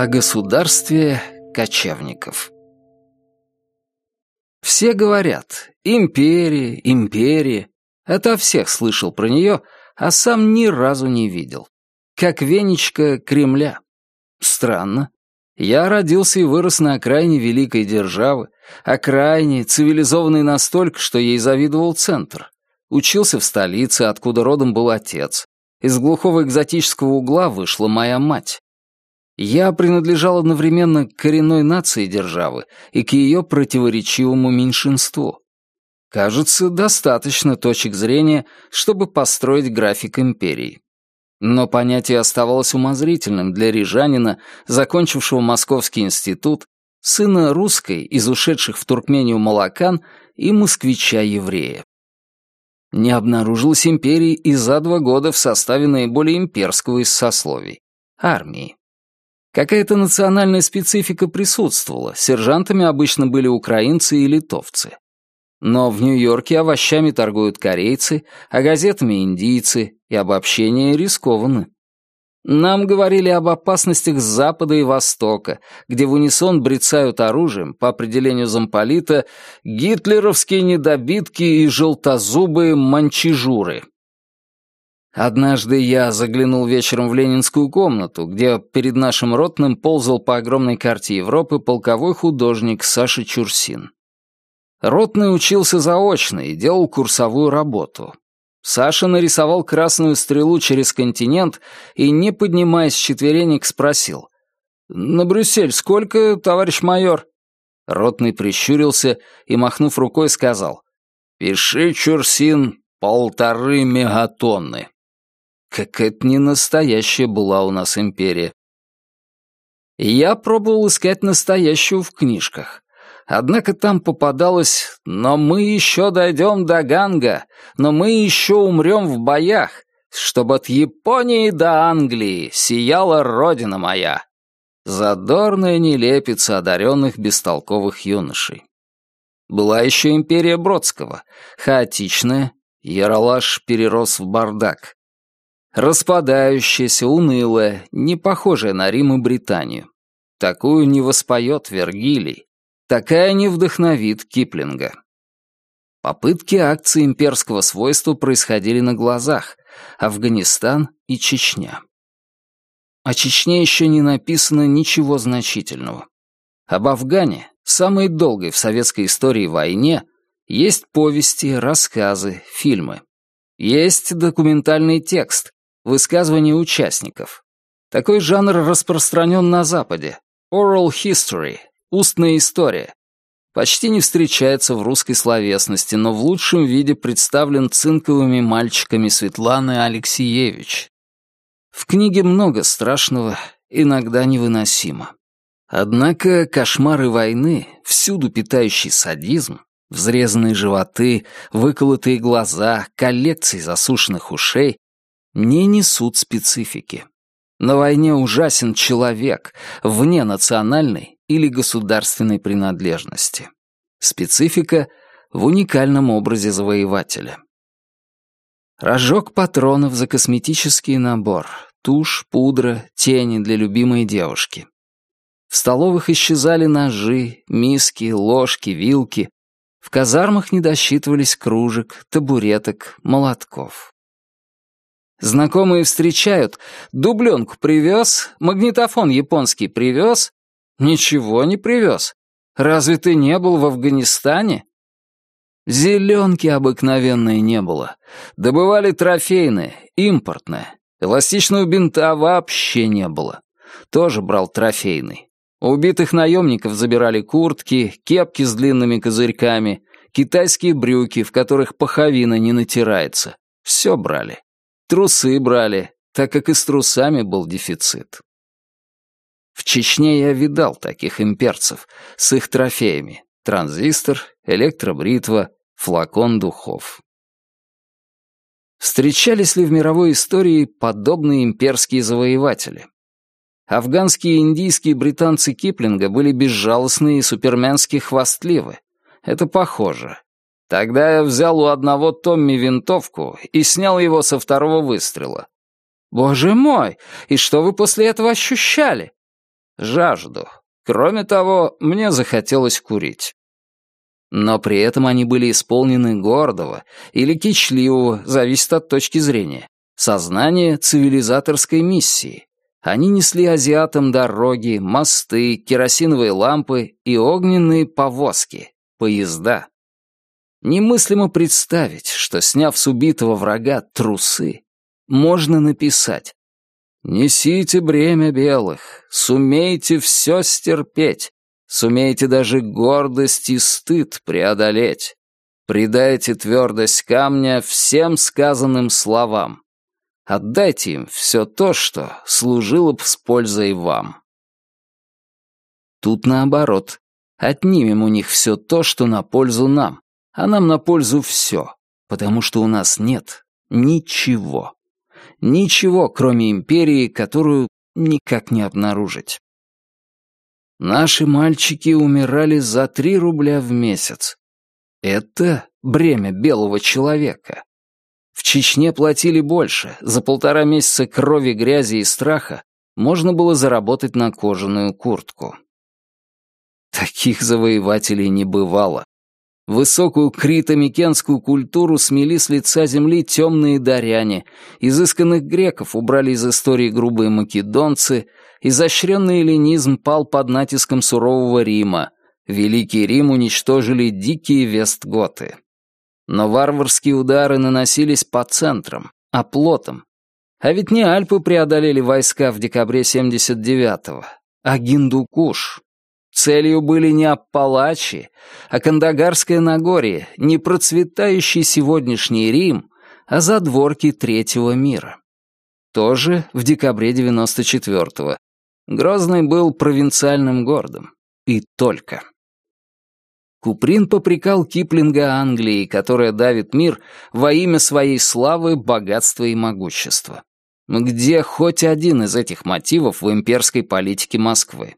О государстве кочевников. Все говорят «империя, империя». Это всех слышал про нее, а сам ни разу не видел. Как венечка Кремля. Странно. Я родился и вырос на окраине великой державы, окраине, цивилизованной настолько, что ей завидовал центр. Учился в столице, откуда родом был отец. Из глухого экзотического угла вышла моя мать. Я принадлежал одновременно к коренной нации державы и к ее противоречивому меньшинству. Кажется, достаточно точек зрения, чтобы построить график империи. Но понятие оставалось умозрительным для рижанина, закончившего Московский институт, сына русской, из ушедших в Туркмению молокан, и москвича-еврея. Не обнаружилась империи и за два года в составе наиболее имперского из сословий — армии. Какая-то национальная специфика присутствовала, сержантами обычно были украинцы и литовцы. Но в Нью-Йорке овощами торгуют корейцы, а газетами индийцы, и обобщения рискованны. Нам говорили об опасностях с запада и востока, где в унисон брецают оружием, по определению замполита, гитлеровские недобитки и желтозубые манчижуры. Однажды я заглянул вечером в ленинскую комнату, где перед нашим ротным ползал по огромной карте Европы полковой художник Саша Чурсин. Ротный учился заочно и делал курсовую работу. Саша нарисовал красную стрелу через континент и, не поднимаясь с четверенек, спросил. «На Брюссель сколько, товарищ майор?» Ротный прищурился и, махнув рукой, сказал. «Пиши, Чурсин, полторы мегатонны». Какая-то не настоящая была у нас империя. Я пробовал искать настоящую в книжках. Однако там попадалось «Но мы еще дойдем до Ганга, но мы еще умрем в боях, чтобы от Японии до Англии сияла родина моя». Задорная нелепица одаренных бестолковых юношей. Была еще империя Бродского, хаотичная, Яралаш перерос в бардак распадающаяся, унылая, не похожая на Рим и Британию. Такую не воспоет Вергилий, такая не вдохновит Киплинга. Попытки акции имперского свойства происходили на глазах. Афганистан и Чечня. О Чечне еще не написано ничего значительного. Об Афгане, самой долгой в советской истории войне, есть повести, рассказы, фильмы. Есть документальный текст, Высказывания участников. Такой жанр распространен на Западе. Oral history, устная история. Почти не встречается в русской словесности, но в лучшем виде представлен цинковыми мальчиками Светланы Алексеевич. В книге много страшного, иногда невыносимо. Однако кошмары войны, всюду питающий садизм, взрезанные животы, выколотые глаза, коллекции засушенных ушей не несут специфики. На войне ужасен человек, вне национальной или государственной принадлежности. Специфика в уникальном образе завоевателя. Рожок патронов за косметический набор, тушь, пудра, тени для любимой девушки. В столовых исчезали ножи, миски, ложки, вилки. В казармах не досчитывались кружек, табуреток, молотков. Знакомые встречают. Дубленку привез, магнитофон японский привез. Ничего не привез. Разве ты не был в Афганистане? Зеленки обыкновенной не было. Добывали трофейные, импортные. Эластичного бинта вообще не было. Тоже брал трофейный. Убитых наемников забирали куртки, кепки с длинными козырьками, китайские брюки, в которых паховина не натирается. Все брали. Трусы брали, так как и с трусами был дефицит. В Чечне я видал таких имперцев с их трофеями. Транзистор, электробритва, флакон духов. Встречались ли в мировой истории подобные имперские завоеватели? Афганские, индийские британцы Киплинга были безжалостны и суперменски хвастливы. Это похоже. Тогда я взял у одного Томми винтовку и снял его со второго выстрела. Боже мой, и что вы после этого ощущали? жажду. Кроме того, мне захотелось курить. Но при этом они были исполнены гордого или кичливого, зависит от точки зрения, сознания цивилизаторской миссии. Они несли азиатам дороги, мосты, керосиновые лампы и огненные повозки, поезда. Немыслимо представить, что, сняв с убитого врага трусы, можно написать «Несите бремя белых, сумейте все стерпеть, Сумеете даже гордость и стыд преодолеть. Придайте твердость камня всем сказанным словам. Отдайте им все то, что служило б с пользой вам. Тут наоборот. Отнимем у них все то, что на пользу нам, а нам на пользу все, потому что у нас нет ничего. Ничего, кроме империи, которую никак не обнаружить. Наши мальчики умирали за три рубля в месяц. Это бремя белого человека. В Чечне платили больше. За полтора месяца крови, грязи и страха можно было заработать на кожаную куртку. Таких завоевателей не бывало. Высокую крито-микенскую культуру смели с лица земли темные даряне, изысканных греков убрали из истории грубые македонцы, изощренный эллинизм пал под натиском сурового Рима. Великий Рим уничтожили дикие вестготы. Но варварские удары наносились по центрам, оплотам. А ведь не Альпы преодолели войска в декабре 79-го, а Гиндукуш. Целью были не Аппалачи, а Кандагарское Нагорье, не процветающий сегодняшний Рим, а задворки Третьего мира. Тоже в декабре 94-го, Грозный был провинциальным городом. И только. Куприн попрекал Киплинга Англии, которая давит мир во имя своей славы, богатства и могущества. Где хоть один из этих мотивов в имперской политике Москвы?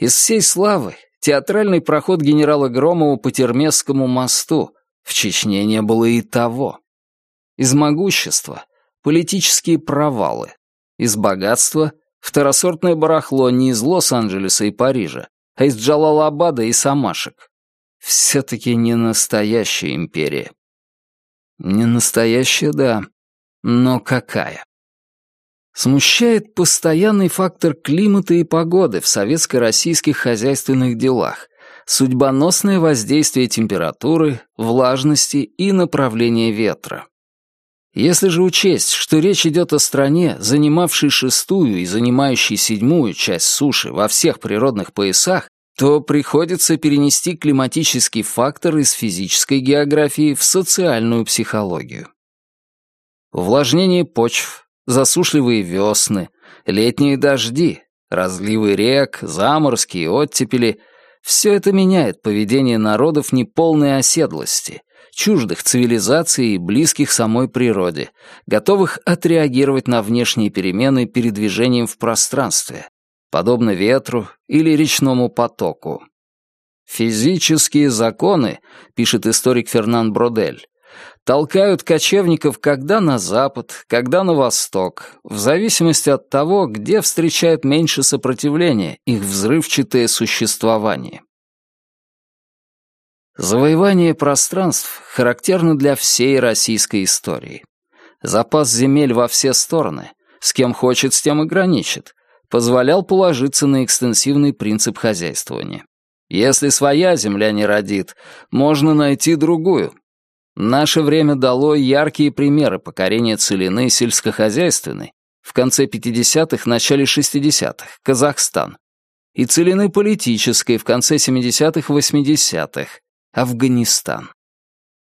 Из всей славы театральный проход генерала Громова по Термесскому мосту в Чечне не было и того. Из могущества — политические провалы. Из богатства Второсортное барахло не из Лос-Анджелеса и Парижа, а из Джалалабада и Самашек. Все-таки не настоящая империя. Не настоящая, да, но какая? Смущает постоянный фактор климата и погоды в советско-российских хозяйственных делах, судьбоносное воздействие температуры, влажности и направления ветра. Если же учесть, что речь идет о стране, занимавшей шестую и занимающей седьмую часть суши во всех природных поясах, то приходится перенести климатический фактор из физической географии в социальную психологию. Увлажнение почв, засушливые весны, летние дожди, разливы рек, заморозки и оттепели — все это меняет поведение народов неполной оседлости, чуждых цивилизации и близких самой природе, готовых отреагировать на внешние перемены передвижением в пространстве, подобно ветру или речному потоку. Физические законы, пишет историк Фернан Бродель, толкают кочевников когда на запад, когда на восток, в зависимости от того, где встречает меньше сопротивления их взрывчатое существование. Завоевание пространств характерно для всей российской истории. Запас земель во все стороны, с кем хочет, с тем и граничит, позволял положиться на экстенсивный принцип хозяйствования. Если своя земля не родит, можно найти другую. Наше время дало яркие примеры покорения целины сельскохозяйственной в конце 50-х, начале 60-х, Казахстан, и целины политической в конце 70-х, 80-х, Афганистан.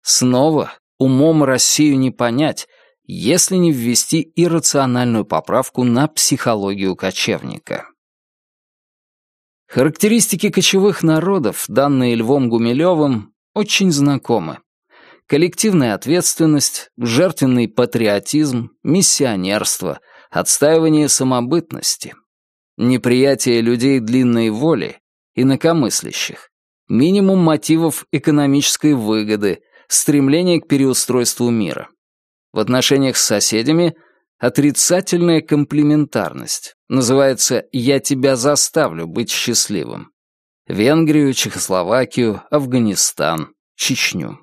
Снова умом Россию не понять, если не ввести иррациональную поправку на психологию кочевника. Характеристики кочевых народов, данные Львом Гумилевым, очень знакомы. Коллективная ответственность, жертвенный патриотизм, миссионерство, отстаивание самобытности, неприятие людей длинной воли, инакомыслящих, минимум мотивов экономической выгоды, стремление к переустройству мира. В отношениях с соседями Отрицательная комплементарность. Называется «Я тебя заставлю быть счастливым». Венгрию, Чехословакию, Афганистан, Чечню.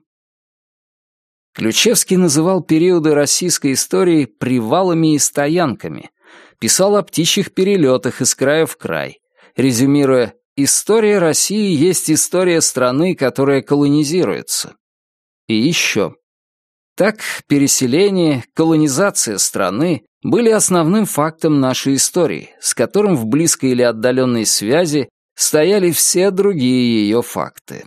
Ключевский называл периоды российской истории «привалами и стоянками», писал о птичьих перелетах из края в край, резюмируя «История России есть история страны, которая колонизируется». И еще. Так, переселение, колонизация страны были основным фактом нашей истории, с которым в близкой или отдаленной связи стояли все другие ее факты.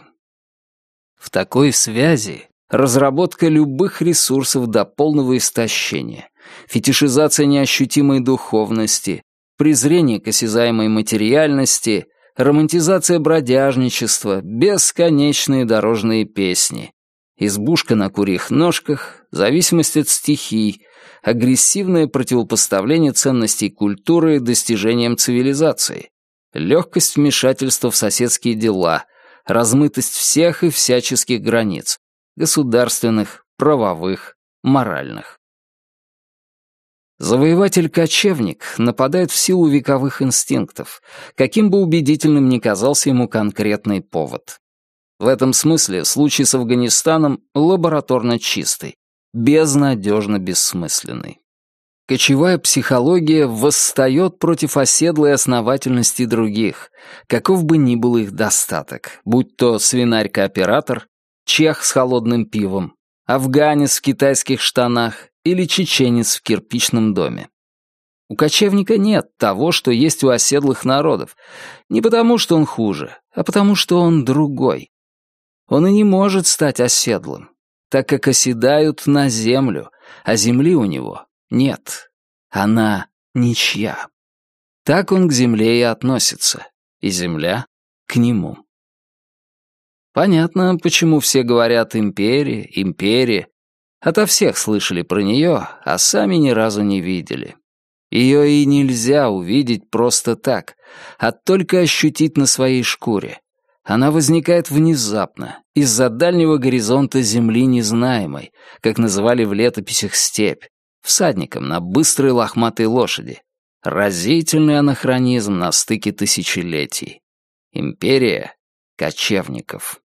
В такой связи разработка любых ресурсов до полного истощения, фетишизация неощутимой духовности, презрение к осязаемой материальности, романтизация бродяжничества, бесконечные дорожные песни, избушка на курьих ножках, зависимость от стихий, агрессивное противопоставление ценностей культуры достижениям цивилизации, легкость вмешательства в соседские дела, размытость всех и всяческих границ, государственных, правовых, моральных. Завоеватель-кочевник нападает в силу вековых инстинктов, каким бы убедительным ни казался ему конкретный повод. В этом смысле случай с Афганистаном лабораторно чистый, безнадежно бессмысленный. Кочевая психология восстает против оседлой основательности других, каков бы ни был их достаток, будь то свинарь-кооператор, чех с холодным пивом, афганец в китайских штанах или чеченец в кирпичном доме. У кочевника нет того, что есть у оседлых народов, не потому, что он хуже, а потому, что он другой. Он и не может стать оседлым, так как оседают на землю, а земли у него нет. Она ничья. Так он к земле и относится, и земля к нему. Понятно, почему все говорят «империя», «империя». Ото всех слышали про нее, а сами ни разу не видели. Ее и нельзя увидеть просто так, а только ощутить на своей шкуре. Она возникает внезапно, из-за дальнего горизонта земли незнаемой, как называли в летописях степь, всадником на быстрой лохматой лошади. Разительный анахронизм на стыке тысячелетий. Империя кочевников.